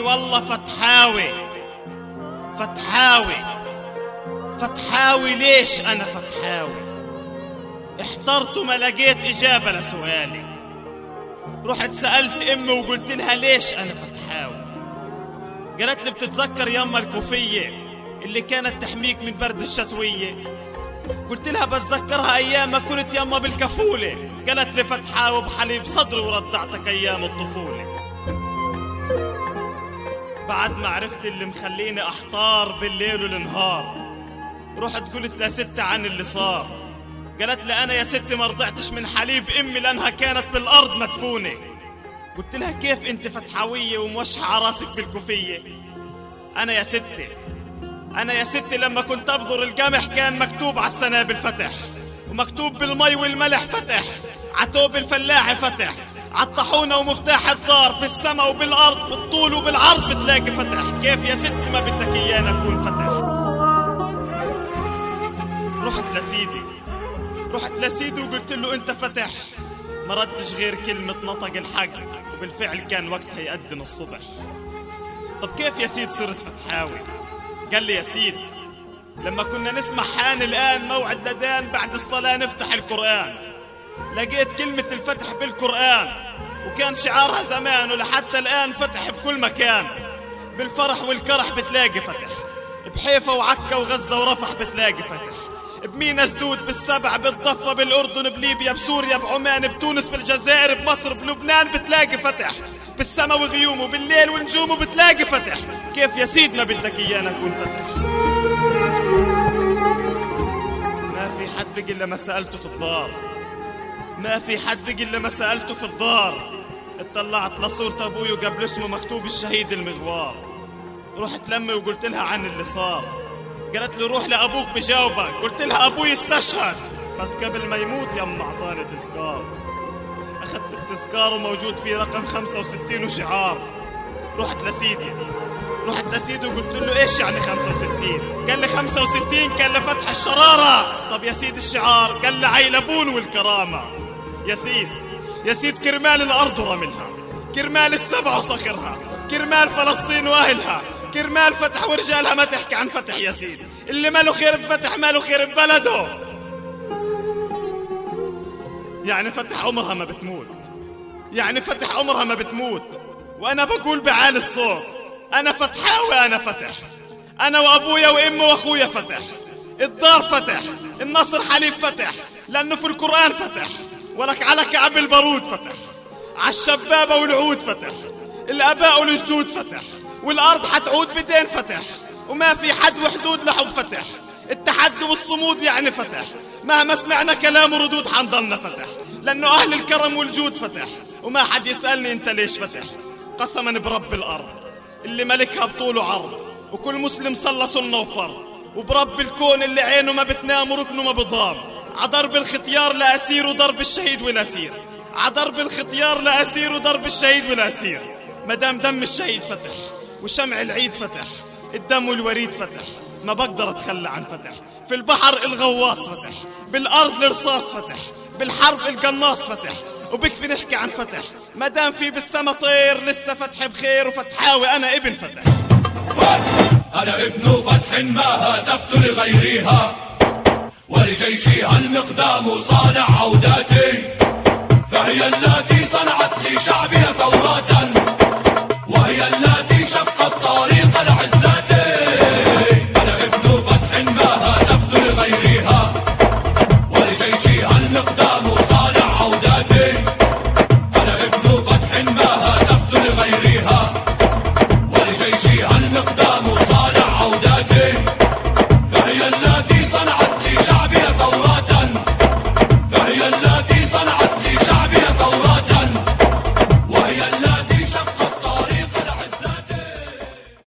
والله فتحاوي. فتحاوي. فتحاوي ليش أنا فتحاوي؟ احترت وما لقيت إجابة لسؤالي. رحت سألت أمي وقلت لها ليش أنا فتحاوي؟ قالت لي بتتذكر يما الكوفية اللي كانت تحميك من برد الشتوية؟ قلت لها بتذكرها أيام ما كنت يما بالكفولة. قالت لي فتحاوي بحليب صدري ورضعتك أيام الطفولة. بعد ما عرفت اللي مخليني أحتار بالليل والنهار. رحت قلت لستي عن اللي صار. قالت لي أنا يا ستي ما رضعتش من حليب أمي لأنها كانت بالأرض مدفونة قلت لها كيف أنت فتحاوية وموشحة راسك بالكوفية؟ أنا يا ستي أنا يا ستي لما كنت أبذر القمح كان مكتوب على السنابل فتح ومكتوب بالمي والملح فتح عتوب الفلاح فتح. عالطحونة ومفتاح الدار في السماء وبالأرض بالطول وبالعرض. بتلاقي فتح. كيف يا ستي ما بدك إيانا أكون فتح. رحت لسيدي. رحت لسيدي وقلت له أنت فتح. ما ردش غير كلمة نطق الحق. وبالفعل كان وقتها يأذن الصبح. طب كيف يا سيد صرت فتحاوي؟ قال لي يا سيد لما كنا نسمع حان الآن موعد لدان بعد الصلاة نفتح القرآن. لقيت كلمة الفتح بالقرآن وكان شعارها زمان ولحتى الآن فتح بكل مكان. بالفرح والكرح بتلاقي فتح بحيفا وعكا وغزة ورفح بتلاقي فتح. بمينا سدود بالسبع بالضفة بالأردن بليبيا بسوريا بعمان بتونس بالجزائر بمصر بلبنان بتلاقي فتح. بالسما وغيومه بالليل ونجومه بتلاقي فتح. كيف يا سيد ما بدك إيانا نكون فتح؟ ما في حد بقي إلا سألته في الدار. ما في حد بقي إلا ما سألته في الدار. اطلعت لصورة أبوي وقبل اسمه مكتوب الشهيد المغوار. رحت لمي وقلت لها عن اللي صار. قالت لي روح لأبوك بجاوبك. قلت لها أبوي استشهد. بس قبل ما يموت يما أعطاني تذكار. أخذت التذكار وموجود فيه رقم 65 وشعار. رحت لسيدي. رحت لسيدي وقلت له إيش يعني 65 قال لي 65 كان لفتح الشرارة. طب يا سيد الشعار قال لي عيلبون والكرامة. يا سيد يا سيد كرمال الأرض ورملها كرمال السبع وصخرها كرمال فلسطين وأهلها كرمال فتح ورجالها. ما تحكي عن فتح يا سيد اللي ماله خير بفتح ماله خير ببلده. يعني فتح عمرها ما بتموت يعني فتح عمرها ما بتموت. وأنا بقول بعالي الصوت أنا فتحاوي أنا فتح. أنا وأبويا وأمي وأخويا فتح. الدار فتح النصر حليف فتح لأنه في القرآن فتح. ولك على كعب البارود فتح. عالشبابة والعود فتح. الآباء والجدود فتح. والأرض حتعود بدين فتح. وما في حد وحدود لحب فتح. التحدي والصمود يعني فتح. مهما سمعنا كلام وردود حنضلنا فتح. لأنه أهل الكرم والجود فتح. وما حد يسألني أنت ليش فتح. قسما برب الأرض. اللي ملكها بطول وعرض. وكل مسلم صلى سنة وفرض. وبرب الكون اللي عينه ما بتنام وركنه ما بضام عضرب الختيار لأسير وضرب الشهيد والأسير عضرب الختيار لأسير وضرب الشهيد والأسير مدام دم الشهيد فتح وشمع العيد فتح الدم والوريد فتح ما بقدر أتخلى عن فتح. في البحر الغواص فتح بالأرض الرصاص فتح بالحرب القناص فتح وبكفي نحكي عن فتح. ما دام في بالسما طير لسه فتح بخير وفتحاوي أنا ابن فتح. فتح أنا ابن فتح ما هتفت لغيرها. ولجيشي المقدام صانع عوداتي فهي التي صنعت لي شعبي ثورة وهي التي شقت طريق العزات. أنا ابن فتح ما هاتفت لغيرها ولجيشي المقدام صانع عوداتي. أنا ابن فتح ما هاتفت لغيرها.